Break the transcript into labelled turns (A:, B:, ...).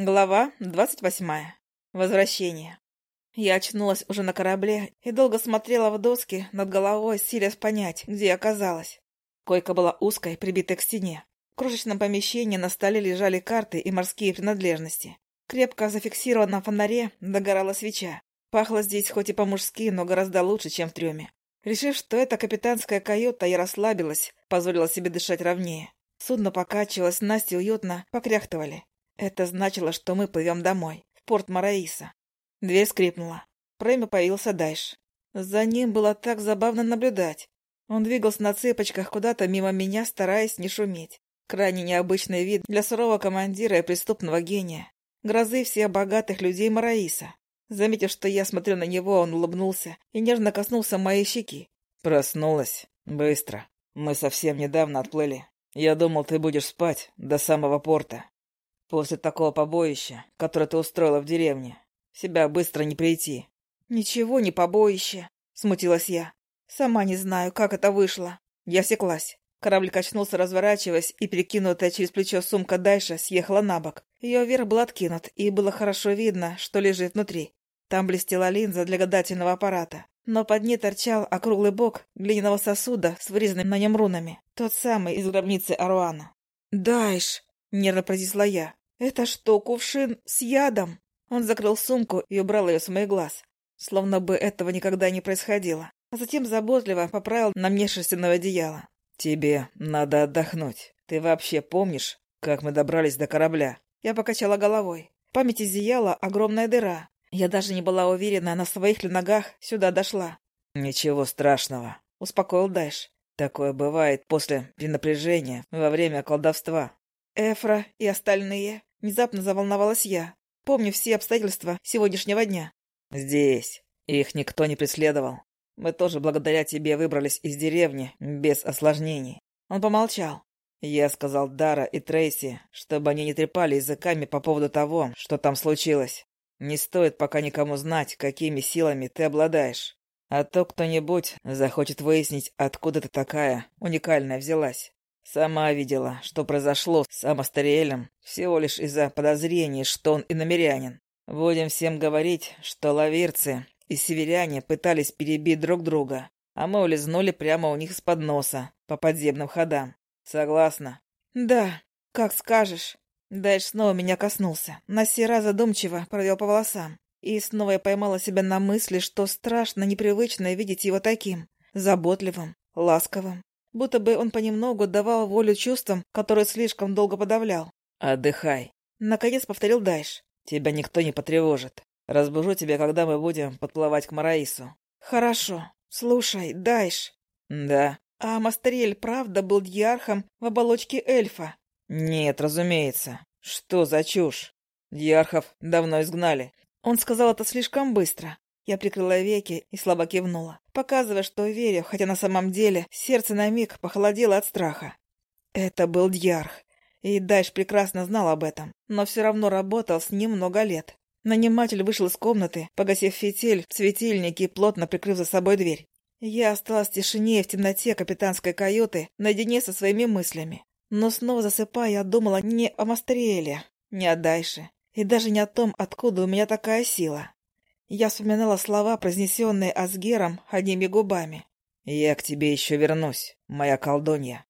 A: Глава двадцать восьмая. Возвращение. Я очнулась уже на корабле и долго смотрела в доски над головой, силясь понять, где оказалась. Койка была узкой, прибитой к стене. В крошечном помещении на столе лежали карты и морские принадлежности. Крепко зафиксирована на фонаре догорала свеча. Пахло здесь хоть и по-мужски, но гораздо лучше, чем в трюме. Решив, что это капитанская каюта, я расслабилась, позволила себе дышать ровнее. Судно покачивалось, Насте уютно покряхтывали. Это значило, что мы плывем домой, в порт Мараиса. Дверь скрипнула. В появился Дайш. За ним было так забавно наблюдать. Он двигался на цепочках куда-то мимо меня, стараясь не шуметь. Крайне необычный вид для сурового командира и преступного гения. Грозы всех богатых людей Мараиса. Заметив, что я смотрю на него, он улыбнулся и нежно коснулся моей щеки.
B: «Проснулась. Быстро. Мы совсем недавно отплыли. Я думал, ты будешь спать до самого порта. После такого побоища, которое ты устроила в деревне, себя быстро не прийти.
A: Ничего не побоище, смутилась я. Сама не знаю, как это вышло. Я секлась. Корабль качнулся, разворачиваясь, и перекинутая через плечо сумка дальше съехала на бок. Ее вверх был откинут, и было хорошо видно, что лежит внутри. Там блестела линза для гадательного аппарата. Но под ней торчал округлый бок глиняного сосуда с вырезанными на нем рунами. Тот самый из гробницы Аруана. «Дайш!» — нервно произнесла я. «Это что, кувшин с ядом?» Он закрыл сумку и убрал ее с моих глаз, словно бы этого никогда не происходило, а затем заботливо поправил на мне шерстяное одеяло.
B: «Тебе надо отдохнуть. Ты вообще помнишь, как мы добрались до корабля?»
A: Я покачала головой. В памяти зияла огромная дыра. Я даже не была уверена, на своих ли ногах сюда дошла.
B: «Ничего страшного», —
A: успокоил Дайш.
B: «Такое бывает после перенапряжения во время колдовства».
A: «Эфра и остальные?» Внезапно заволновалась я. Помню все обстоятельства сегодняшнего дня.
B: Здесь. Их никто не преследовал. Мы тоже благодаря тебе выбрались из деревни без осложнений.
A: Он помолчал.
B: Я сказал Дара и Трейси, чтобы они не трепали языками по поводу того, что там случилось. Не стоит пока никому знать, какими силами ты обладаешь. А то кто-нибудь захочет выяснить, откуда ты такая уникальная взялась. Сама видела, что произошло с Амастериэлем всего лишь из-за подозрений, что он иномерянин. Будем всем говорить, что лавирцы и северяне пытались перебить друг друга, а мы улизнули прямо у них из-под носа, по подземным ходам. Согласна?
A: Да, как скажешь. Дальше снова меня коснулся. На сей задумчиво провел по волосам. И снова я поймала себя на мысли, что страшно непривычно видеть его таким. Заботливым, ласковым будто бы он понемногу давал волю чувствам, которые слишком долго подавлял.
B: «Отдыхай», —
A: наконец повторил Дайш.
B: «Тебя никто не потревожит. Разбужу тебя, когда мы будем подплывать к Мараису».
A: «Хорошо. Слушай, Дайш».
B: «Да».
A: «А Мастерель правда был дьярхом в оболочке эльфа?»
B: «Нет, разумеется. Что за чушь? Дьярхов давно изгнали».
A: Он сказал это слишком быстро. Я прикрыла веки и слабо кивнула, показывая, что верю, хотя на самом деле сердце на миг похолодело от страха. Это был Дьярх, и Дайш прекрасно знал об этом, но все равно работал с ним много лет. Наниматель вышел из комнаты, погасив фитиль в светильнике и плотно прикрыв за собой дверь. Я осталась в тишине и в темноте капитанской каюты, наедине со своими мыслями. Но снова засыпая, я думала не о Мастериэле, не о Дайше, и даже не о том, откуда у меня такая сила. Я вспоминала слова, произнесенные Асгером одними губами.
B: «Я к тебе еще вернусь, моя колдунья».